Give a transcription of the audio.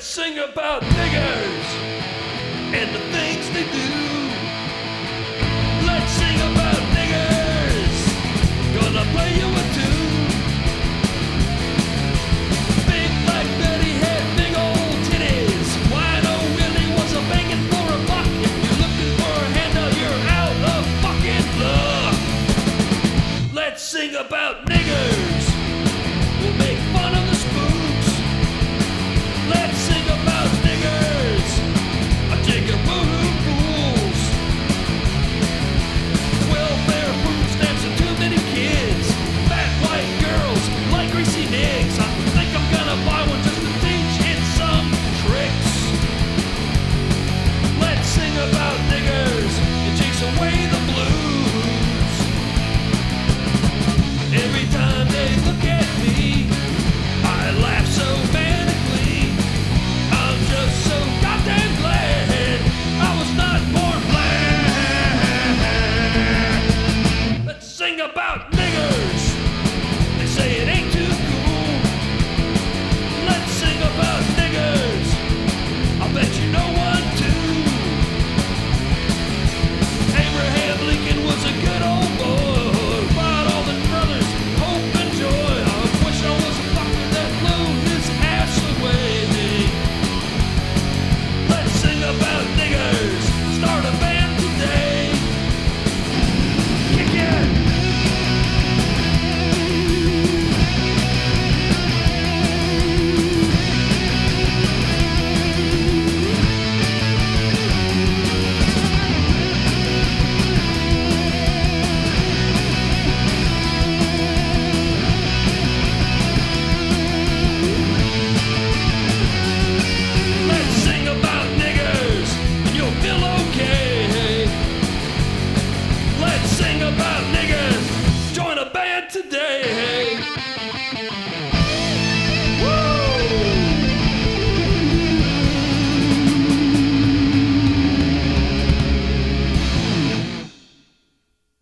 that sing about niggers and the things they do. Let's sing about niggers. Gonna play you a tune. Big black Betty big old titties. Willie was a for a buck. If you're for a you're out of luck. Let's sing about niggers.